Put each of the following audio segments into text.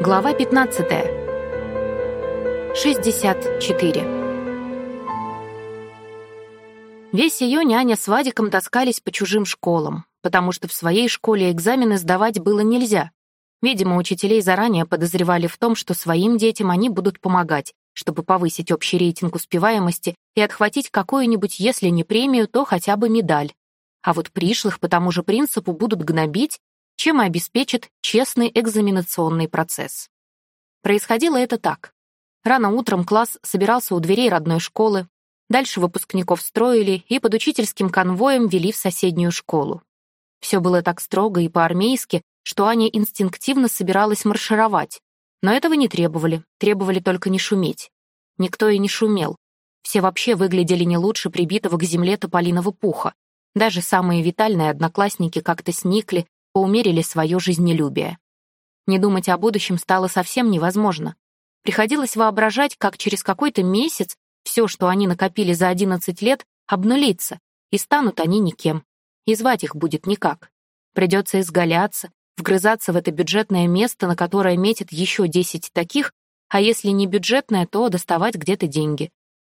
Глава 15. 64. Весь июнь Аня с Вадиком таскались по чужим школам, потому что в своей школе экзамены сдавать было нельзя. Видимо, учителей заранее подозревали в том, что своим детям они будут помогать, чтобы повысить общий рейтинг успеваемости и отхватить какую-нибудь, если не премию, то хотя бы медаль. А вот пришлых по тому же принципу будут гнобить чем и обеспечит честный экзаменационный процесс. Происходило это так. Рано утром класс собирался у дверей родной школы, дальше выпускников строили и под учительским конвоем вели в соседнюю школу. Все было так строго и по-армейски, что Аня инстинктивно собиралась маршировать, но этого не требовали, требовали только не шуметь. Никто и не шумел. Все вообще выглядели не лучше прибитого к земле тополиного пуха. Даже самые витальные одноклассники как-то сникли, поумерили свое жизнелюбие. Не думать о будущем стало совсем невозможно. Приходилось воображать, как через какой-то месяц все, что они накопили за 11 лет, обнулится, и станут они никем. И звать их будет никак. Придется изгаляться, вгрызаться в это бюджетное место, на которое метит еще 10 таких, а если не бюджетное, то доставать где-то деньги.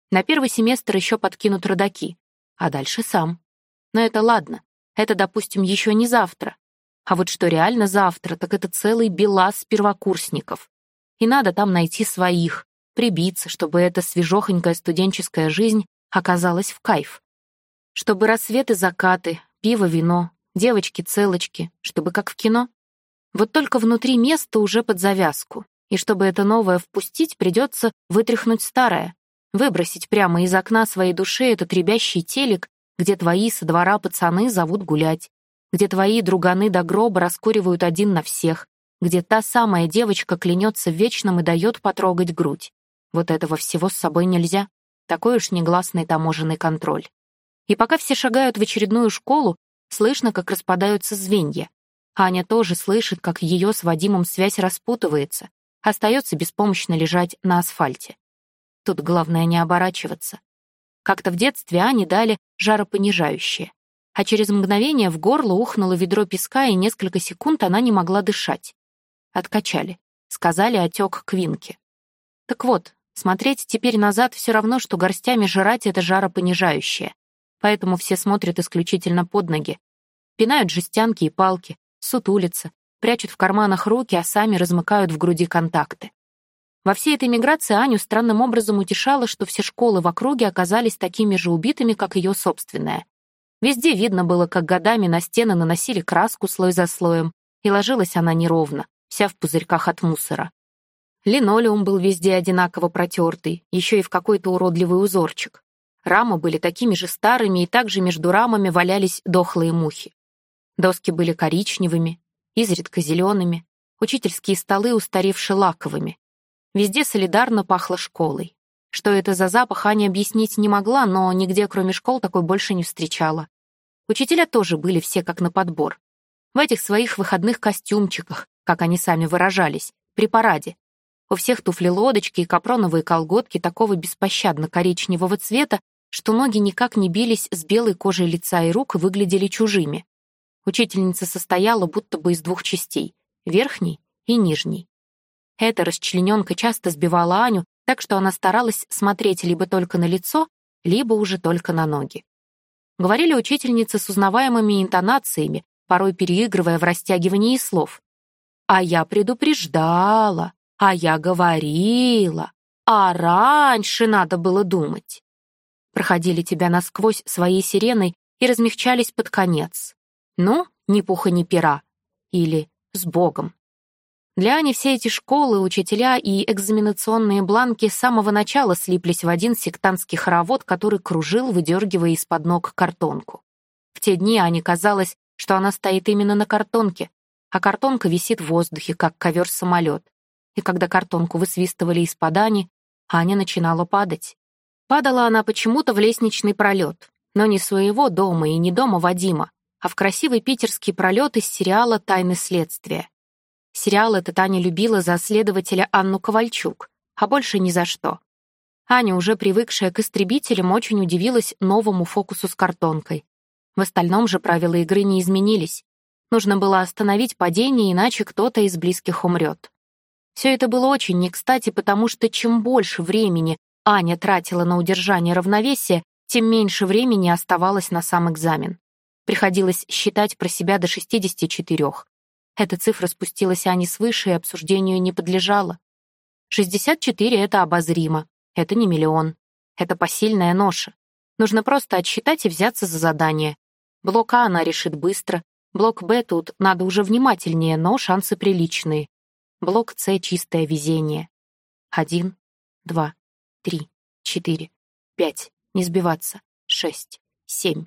На первый семестр еще подкинут родаки, а дальше сам. Но это ладно, это, допустим, еще не завтра. А вот что реально завтра, так это целый белаз первокурсников. И надо там найти своих, прибиться, чтобы эта свежохонькая студенческая жизнь оказалась в кайф. Чтобы рассветы, закаты, пиво, вино, девочки-целочки, чтобы как в кино. Вот только внутри места уже под завязку. И чтобы это новое впустить, придется вытряхнуть старое, выбросить прямо из окна своей души этот ребящий телек, где твои со двора пацаны зовут гулять, где твои друганы до гроба раскуривают один на всех, где та самая девочка клянется в вечном и дает потрогать грудь. Вот этого всего с собой нельзя. Такой уж негласный таможенный контроль. И пока все шагают в очередную школу, слышно, как распадаются звенья. Аня тоже слышит, как ее с Вадимом связь распутывается, остается беспомощно лежать на асфальте. Тут главное не оборачиваться. Как-то в детстве Ане дали жаропонижающее а через мгновение в горло ухнуло ведро песка, и несколько секунд она не могла дышать. Откачали. Сказали, отек квинки. Так вот, смотреть теперь назад все равно, что горстями жрать это жаропонижающее. Поэтому все смотрят исключительно под ноги. Пинают жестянки и палки, сутулятся, прячут в карманах руки, а сами размыкают в груди контакты. Во всей этой миграции Аню странным образом утешало, что все школы в округе оказались такими же убитыми, как ее собственная. Везде видно было, как годами на стены наносили краску слой за слоем, и ложилась она неровно, вся в пузырьках от мусора. Линолеум был везде одинаково протертый, еще и в какой-то уродливый узорчик. Рамы были такими же старыми, и также между рамами валялись дохлые мухи. Доски были коричневыми, изредка зелеными, учительские столы устаревшие лаковыми. Везде солидарно пахло школой. Что это за запах, Аня объяснить не могла, но нигде, кроме школ, такой больше не встречала. Учителя тоже были все как на подбор. В этих своих выходных костюмчиках, как они сами выражались, при параде. У всех туфли-лодочки и капроновые колготки такого беспощадно коричневого цвета, что ноги никак не бились с белой кожей лица и рук и выглядели чужими. Учительница состояла будто бы из двух частей — верхней и нижней. Эта расчлененка часто сбивала Аню, так что она старалась смотреть либо только на лицо, либо уже только на ноги. Говорили учительницы с узнаваемыми интонациями, порой переигрывая в растягивании слов. «А я предупреждала, а я говорила, а раньше надо было думать». Проходили тебя насквозь своей сиреной и размягчались под конец. Ну, ни пуха, ни пера. Или «с Богом». Для Ани все эти школы, учителя и экзаменационные бланки с самого начала слиплись в один сектантский хоровод, который кружил, выдергивая из-под ног картонку. В те дни Ане казалось, что она стоит именно на картонке, а картонка висит в воздухе, как ковер-самолет. И когда картонку высвистывали из-под Ани, Аня начинала падать. Падала она почему-то в лестничный пролет, но не своего дома и не дома Вадима, а в красивый питерский пролет из сериала «Тайны следствия». Сериал этот Аня любила за следователя Анну Ковальчук, а больше ни за что. Аня, уже привыкшая к истребителям, очень удивилась новому фокусу с картонкой. В остальном же правила игры не изменились. Нужно было остановить падение, иначе кто-то из близких умрет. Все это было очень не кстати, потому что чем больше времени Аня тратила на удержание равновесия, тем меньше времени оставалось на сам экзамен. Приходилось считать про себя до 64. Эта цифра спустилась Ане свыше и обсуждению не подлежала. 64 — это обозримо, это не миллион. Это посильная ноша. Нужно просто отсчитать и взяться за задание. Блок А она решит быстро, блок Б тут надо уже внимательнее, но шансы приличные. Блок С — чистое везение. Один, два, три, четыре, пять, не сбиваться, шесть, семь,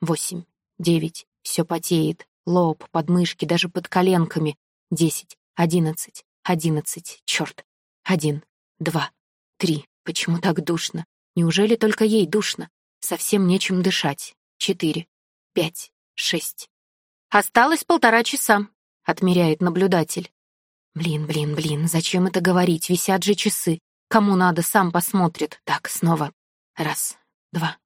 восемь, девять, все потеет, лоб, подмышки, даже под коленками, десять, одиннадцать, одиннадцать, черт, один, два, три, почему так душно? Неужели только ей душно? Совсем нечем дышать. Четыре, пять, шесть. Осталось полтора часа, отмеряет наблюдатель. Блин, блин, блин, зачем это говорить? Висят же часы. Кому надо, сам посмотрит. Так, снова. Раз, два,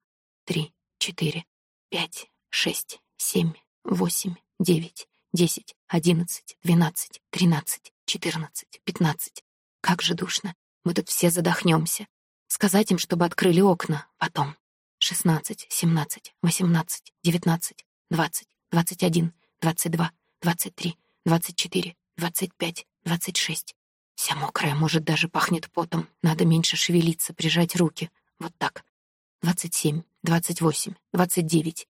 три, четыре, пять, шесть, семь, восемь, девять, десять, одиннадцать, двенадцать, тринадцать, четырнадцать, пятнадцать. Как же душно. Мы тут все задохнемся. Сказать им, чтобы открыли окна. Потом. Шестнадцать, семнадцать, восемнадцать, девятнадцать, двадцать, двадцать один, двадцать два, двадцать три, двадцать четыре, двадцать пять, двадцать шесть. Вся мокрая, может, даже пахнет потом. Надо меньше шевелиться, прижать руки. Вот так. Двадцать семь, двадцать восемь, двадцать девять,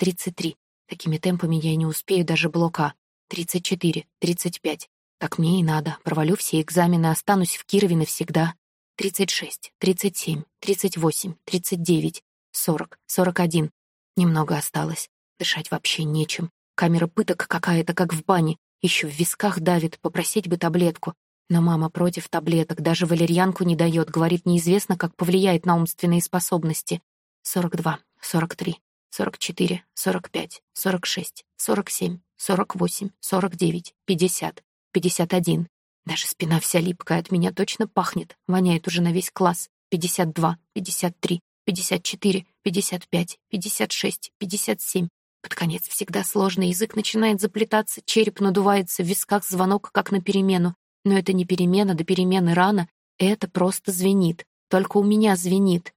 тридцать, тридцать один, тридцать два, тридцать три. Такими темпами я не успею даже блока. Тридцать четыре, тридцать пять. Так мне и надо. Провалю все экзамены, останусь в Кирове навсегда. Тридцать шесть, тридцать семь, тридцать восемь, тридцать девять, сорок, сорок один. Немного осталось. Дышать вообще нечем. Камера пыток какая-то, как в бане. Еще в висках давит, попросить бы таблетку. Но мама против таблеток, даже валерьянку не дает, говорит, неизвестно, как повлияет на умственные способности. 42, 43, 44, 45, 46, 47, 48, 49, 50, 51. Даже спина вся липкая, от меня точно пахнет, воняет уже на весь класс. 52, 53, 54, 55, 56, 57. Под конец всегда сложно, язык начинает заплетаться, череп надувается, в висках звонок, как на перемену. Но это не перемена, до перемены рано. Это просто звенит. Только у меня звенит.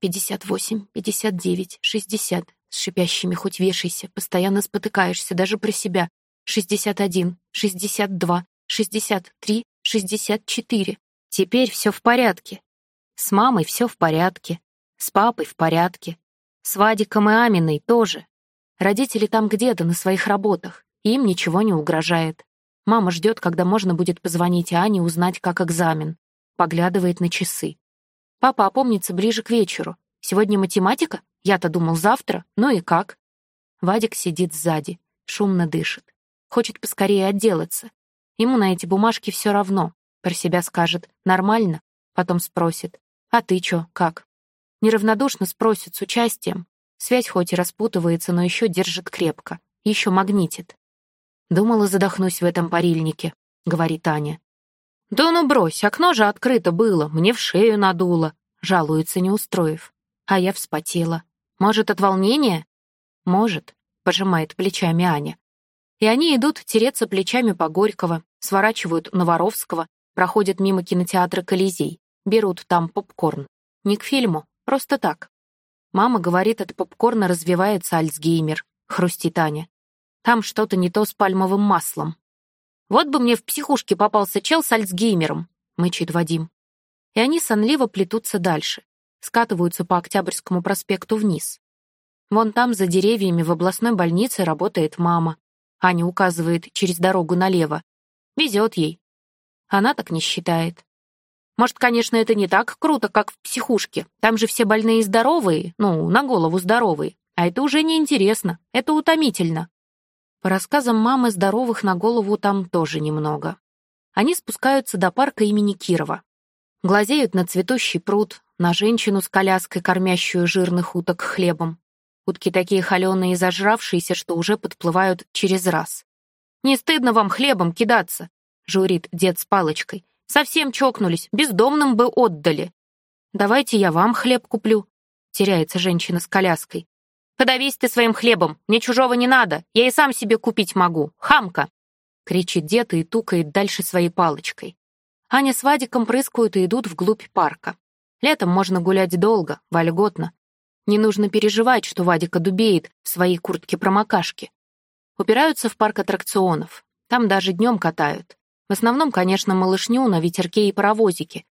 Пятьдесят восемь, пятьдесят девять, шестьдесят. С шипящими хоть вешайся, постоянно спотыкаешься, даже про себя. Шестьдесят один, шестьдесят два, шестьдесят три, шестьдесят четыре. Теперь все в порядке. С мамой все в порядке. С папой в порядке. С Вадиком и Аминой тоже. Родители там где-то на своих работах, им ничего не угрожает. Мама ждет, когда можно будет позвонить Ане узнать, как экзамен. Поглядывает на часы. Папа опомнится ближе к вечеру. Сегодня математика? Я-то думал завтра. Ну и как? Вадик сидит сзади, шумно дышит. Хочет поскорее отделаться. Ему на эти бумажки все равно. Про себя скажет «нормально», потом спросит «а ты чё, как?» Неравнодушно спросит с участием. Связь хоть и распутывается, но еще держит крепко, еще магнитит. «Думала, задохнусь в этом парильнике», — говорит Аня. «Да ну брось, окно же открыто было, мне в шею надуло», — жалуется, не устроив. А я вспотела. «Может, от волнения?» «Может», — пожимает плечами Аня. И они идут тереться плечами по Горького, сворачивают на Воровского, проходят мимо кинотеатра «Колизей», берут там попкорн. Не к фильму, просто так. Мама говорит, от попкорна развивается Альцгеймер, хрустит Аня. Там что-то не то с пальмовым маслом. Вот бы мне в психушке попался чел с Альцгеймером, мычит Вадим. И они сонливо плетутся дальше, скатываются по Октябрьскому проспекту вниз. Вон там, за деревьями, в областной больнице работает мама. Аня указывает через дорогу налево. Везет ей. Она так не считает. Может, конечно, это не так круто, как в психушке. Там же все больные здоровые, ну, на голову здоровые. А это уже неинтересно, это утомительно. По рассказам мамы, здоровых на голову там тоже немного. Они спускаются до парка имени Кирова. Глазеют на цветущий пруд, на женщину с коляской, кормящую жирных уток хлебом. Утки такие холеные и зажравшиеся, что уже подплывают через раз. «Не стыдно вам хлебом кидаться?» — журит дед с палочкой. «Совсем чокнулись, бездомным бы отдали». «Давайте я вам хлеб куплю», — теряется женщина с коляской. Подавись ты своим хлебом, мне чужого не надо, я и сам себе купить могу. Хамка!» кричит дед и тукает дальше своей палочкой. Аня с Вадиком прыскают и идут вглубь парка. Летом можно гулять долго, вольготно. Не нужно переживать, что Вадика дубеет в своей куртке-промокашке. Упираются в парк аттракционов. Там даже днем катают. В основном, конечно, малышню на ветерке и паровозике.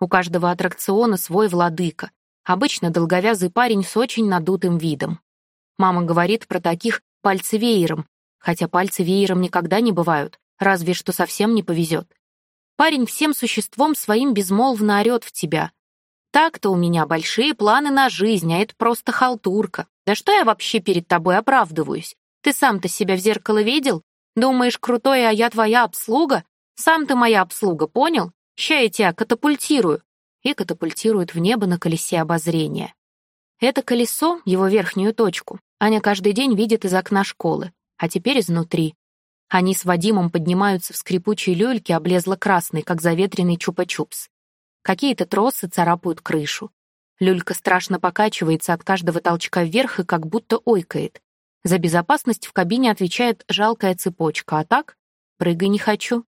У каждого аттракциона свой владыка. Обычно долговязый парень с очень надутым видом. Мама говорит про таких пальцы веером, хотя пальцы веером никогда не бывают, разве что совсем не повезет. Парень всем существом своим безмолвно орет в тебя. Так-то у меня большие планы на жизнь, а это просто халтурка. Да что я вообще перед тобой оправдываюсь? Ты сам-то себя в зеркало видел? Думаешь, крутой, а я твоя обслуга? Сам ты моя обслуга, понял? Ща я тебя катапультирую. И катапультирует в небо на колесе обозрения. Это колесо, его верхнюю точку, Аня каждый день видит из окна школы, а теперь изнутри. Они с Вадимом поднимаются в скрипучей люльке, облезло красный, как заветренный чупа-чупс. Какие-то тросы царапают крышу. Люлька страшно покачивается от каждого толчка вверх и как будто ойкает. За безопасность в кабине отвечает жалкая цепочка, а так «прыгай не хочу».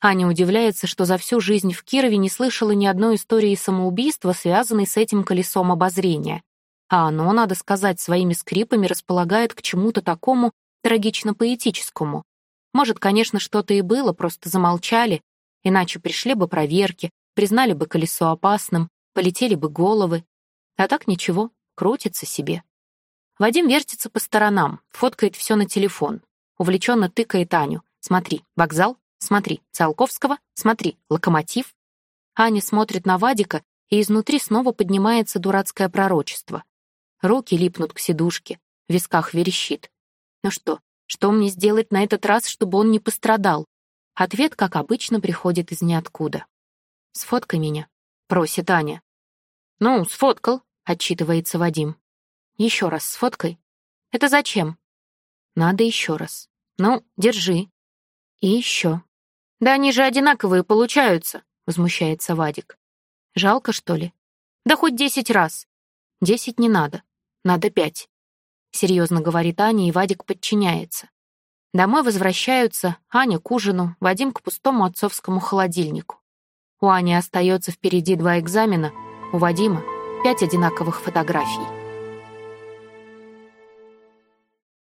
Аня удивляется, что за всю жизнь в Кирове не слышала ни одной истории самоубийства, связанной с этим колесом обозрения. А оно, надо сказать, своими скрипами располагает к чему-то такому трагично-поэтическому. Может, конечно, что-то и было, просто замолчали, иначе пришли бы проверки, признали бы колесо опасным, полетели бы головы. А так ничего, крутится себе. Вадим вертится по сторонам, фоткает все на телефон. Увлеченно тыкает Аню. Смотри, вокзал, смотри, Циолковского, смотри, локомотив. Аня смотрит на Вадика, и изнутри снова поднимается дурацкое пророчество. Руки липнут к сидушке, в висках верещит. Ну что, что мне сделать на этот раз, чтобы он не пострадал? Ответ, как обычно, приходит из ниоткуда. «Сфоткай меня», — просит Аня. «Ну, сфоткал», — отчитывается Вадим. «Еще раз сфоткай». «Это зачем?» «Надо еще раз». «Ну, держи». «И еще». «Да они же одинаковые получаются», — возмущается Вадик. «Жалко, что ли?» «Да хоть десять раз». «Десять не надо. Надо пять». Серьезно говорит Аня, и Вадик подчиняется. Домой возвращаются Аня к ужину, Вадим к пустому отцовскому холодильнику. У Ани остается впереди два экзамена, у Вадима пять одинаковых фотографий.